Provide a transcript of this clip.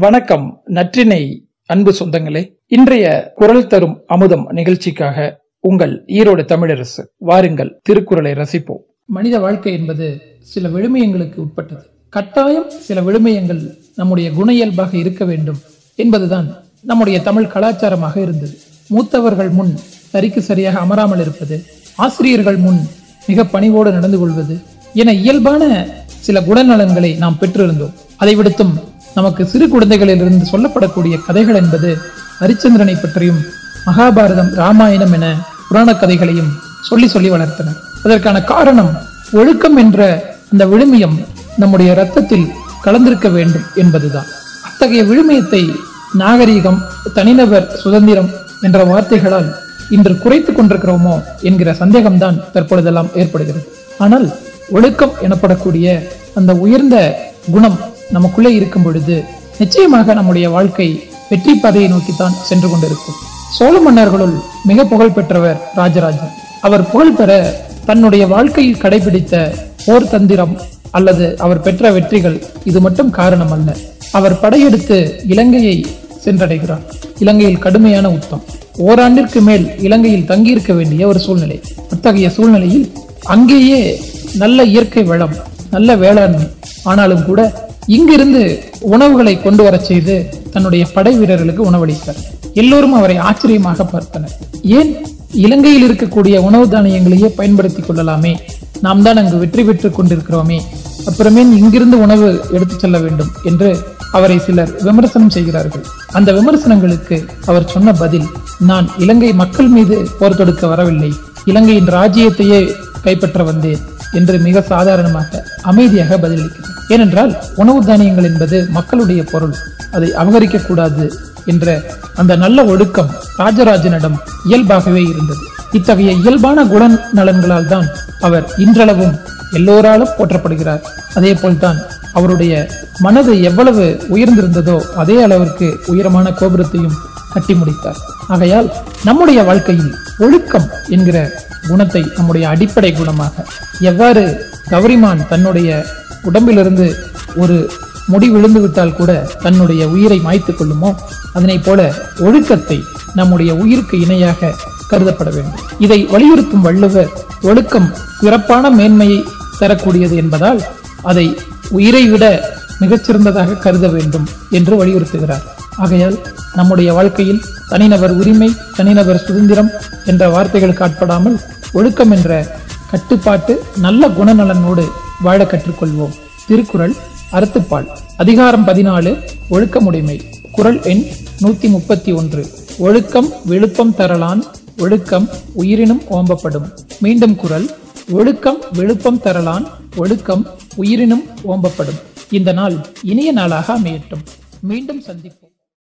வணக்கம் நற்றினை அன்பு சொந்தங்களே. இன்றைய குரல் தரும் அமுதம் நிகழ்ச்சிக்காக உங்கள் ஈரோடு தமிழரசு வாருங்கள் திருக்குறளை ரசிப்போம். மனித வாழ்க்கை என்பது சில விழுமியங்களுக்கு உட்பட்டது. கட்டாயம் சில விழுமியங்கள் நம்முடைய குண இயல்பாக இருக்க வேண்டும் என்பதுதான் நம்முடைய தமிழ் கலாச்சாரமாக இருந்தது. மூத்தவர்கள் முன் சரிக்கு சரியாக அமராமல் இருப்பது ஆசிரியர்கள் முன் மிக பணிவோடு நடந்து கொள்வது என இயல்பான சில குணநலன்களை நாம் பெற்றிருந்தோம். அதை விடுத்தும் நமக்கு சிறு குழந்தைகளிலிருந்து சொல்லப்படக்கூடிய கதைகள் என்பது ஹரிச்சந்திரனை பற்றியும் மகாபாரதம் ராமாயணம் என புராண கதைகளையும் சொல்லி சொல்லி வளர்த்தனர் அதற்கான காரணம் ஒழுக்கம் என்ற அந்த விழுமியம் நம்முடைய இரத்தத்தில் கலந்திருக்க வேண்டும் என்பதுதான். அத்தகைய விழுமியத்தை நாகரீகம் தனிநபர் சுதந்திரம் என்ற வார்த்தைகளால் இன்று குறைத்துக் கொண்டிருக்கிறோமோ என்கிற சந்தேகம்தான் தற்பொழுதெல்லாம் ஏற்படுகிறது. ஆனால் ஒழுக்கம் எனப்படக்கூடிய அந்த உயர்ந்த குணம் நமக்குள்ளே இருக்கும் பொழுது நிச்சயமாக நம்முடைய வாழ்க்கை வெற்றி பாதையை நோக்கித்தான் சென்று கொண்டிருக்கும். சோழ மன்னர்களுள் மிக புகழ் பெற்றவர் ராஜராஜன். அவர் புகழ் பெற தன்னுடைய வாழ்க்கையில் கடைபிடித்த போர் தந்திரம் அல்லது அவர் பெற்ற வெற்றிகள் இது மட்டும் காரணம் அல்ல அவர் படையெடுத்து இலங்கையை சென்றடைகிறார். இலங்கையில் கடுமையான உத்தம் ஓராண்டிற்கு மேல் இலங்கையில் தங்கியிருக்க வேண்டிய ஒரு சூழ்நிலை. அத்தகைய சூழ்நிலையில் அங்கேயே நல்ல இயற்கை வளம் நல்ல வேளாண்மை ஆனாலும் கூட இங்கிருந்து உணவுகளை கொண்டு வர செய்து தன்னுடைய படை வீரர்களுக்கு உணவளித்தார். எல்லோரும் அவரை ஆச்சரியமாக பார்த்தனர். ஏன்? இலங்கையில் இருக்கக்கூடிய உணவு தானியங்களையே பயன்படுத்திக் கொள்ளலாமே. நாம் தான் அங்கு வெற்றி பெற்றுக் கொண்டிருக்கிறோமே. அப்புறமே இங்கிருந்து உணவு எடுத்து செல்ல வேண்டும் என்று அவரை சிலர் விமர்சனம் செய்கிறார்கள். அந்த விமர்சனங்களுக்கு அவர் சொன்ன பதில் நான் இலங்கை மக்கள் மீது போர் தொடுக்க வரவில்லை. இலங்கையின் ராஜ்யத்தையே கைப்பற்ற வந்தேன். என்று மிக சாதாரணமாக அமைதியாக பதிலளிக்கிறார் ஏனென்றால் உணவு தானியங்கள் என்பது மக்களுடைய பொருள். அதை அபகரிக்க கூடாது என்ற அந்த நல்ல ஒழுக்கம் ராஜராஜனிடம் இயல்பாகவே இருந்தது. இத்தகைய இயல்பான குண நலன்களால் தான் அவர் இன்றளவும் எல்லோராலும் போற்றப்படுகிறார். அதே போல்தான் அவருடைய மனது எவ்வளவு உயர்ந்திருந்ததோ அதே அளவிற்கு உயரமான கோபுரத்தையும் கட்டி முடித்தார். ஆகையால் நம்முடைய வாழ்க்கையில் ஒழுக்கம் என்கிற குணத்தை நம்முடைய அடிப்படை குணமாக. எவ்வாறு கௌரிமான் தன்னுடைய உடம்பிலிருந்து ஒரு முடி விழுந்துவிட்டால் கூட தன்னுடைய உயிரை மாய்த்து கொள்ளுமோ? அதனை போல ஒழுக்கத்தை நம்முடைய உயிருக்கு இணையாக கருதப்பட வேண்டும். இதை வலியுறுத்தும் வள்ளுவர் ஒழுக்கம் சிறப்பான மேன்மையை தரக்கூடியது என்பதால் அதை உயிரை விட மிகச்சிறந்ததாக கருத வேண்டும் என்று வலியுறுத்துகிறார். ஆகையால் நம்முடைய வாழ்க்கையில் தனிநபர் உரிமை தனிநபர் சுதந்திரம் என்ற வார்த்தைகளுக்கு ஆட்படாமல் ஒழுக்கம் என்ற கட்டுப்பாட்டு நல்ல குணநலனோடு வாழ கற்றுக்கொள்வோம். திருக்குறள் அறுத்துப்பால். அதிகாரம் பதினாலு ஒழுக்கமுடைமை. குரல் எண் நூத்தி முப்பத்தி ஒன்று ஒழுக்கம் விழுப்பம் தரலான் ஒழுக்கம் உயிரினும் ஓம்பப்படும். மீண்டும் குரல் ஒழுக்கம் விழுப்பம் தரலான் ஒழுக்கம் உயிரினும் ஓம்பப்படும். இந்த நாள் இனிய நாளாக அமையட்டும். மீண்டும் சந்திப்போம்.